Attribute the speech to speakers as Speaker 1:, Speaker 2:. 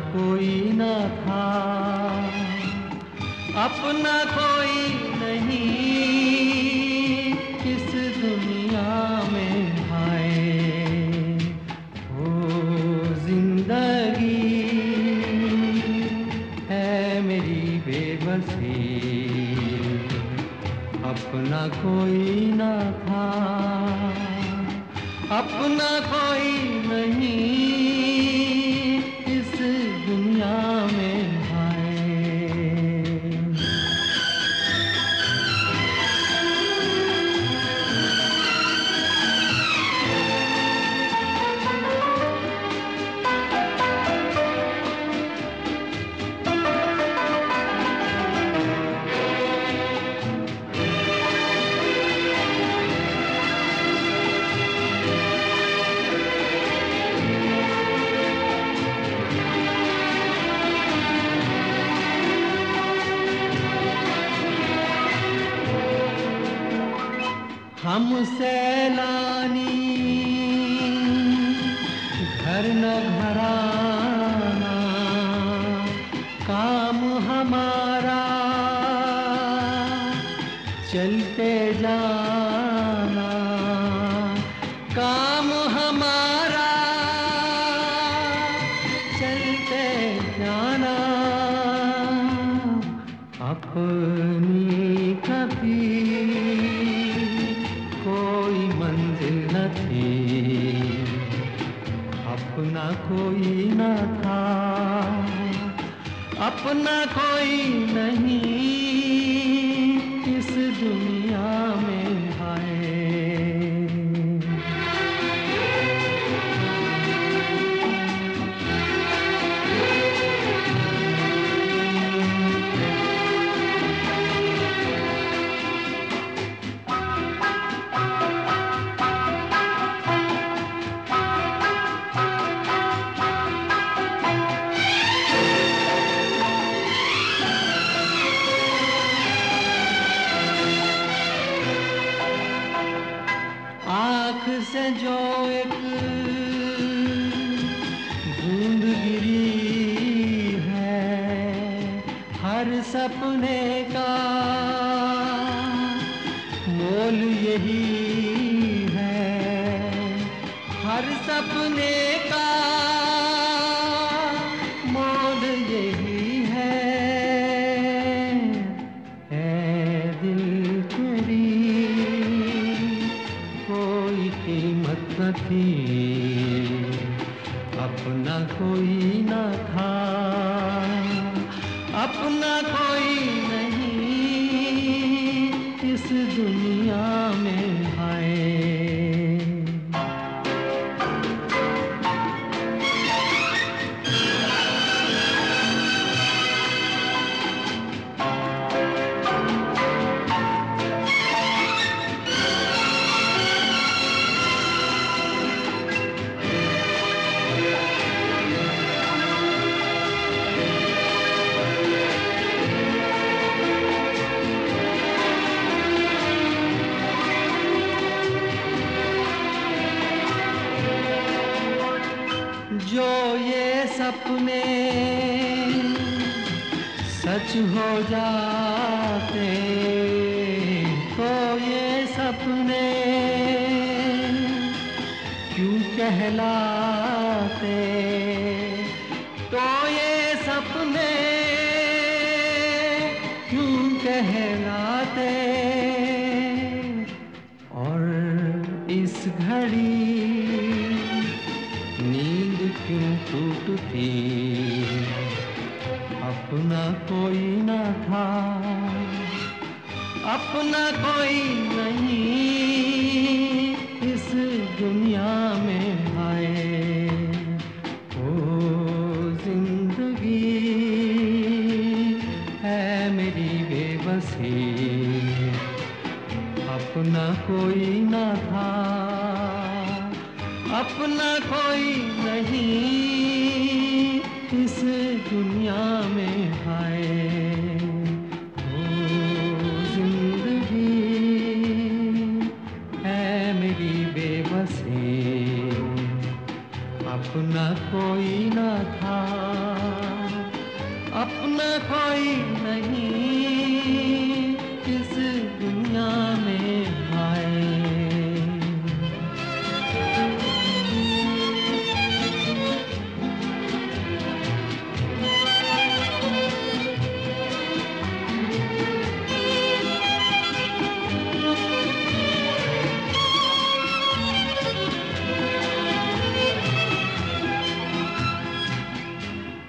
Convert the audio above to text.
Speaker 1: कोई न था। अपना कोई नहीं इस दुनिया में आए। हो ज़िंदगी है मेरी बेबसी। अपना कोई ना था। अपना कोई हम सैलानी घर न घराना काम हमारा चलते जाना काम हमारा चलते जाना अपनी न था। अपना कोई नहीं। इस दुनिया से जो एक बूंद गिरी है हर सपने का थी अपना कोई ना था। अपना कोई सपने सच हो जाते तो ये सपने क्यों कहलाते? तो ये सपने क्यों कहलाते? और इस घड़ी टूटती अपना कोई न था अपना कोई नहीं। अपना कोई नहीं इस दुनिया में हाय। ज़िंदगी है मेरी बेबसी। अपना कोई ना था, अपना कोई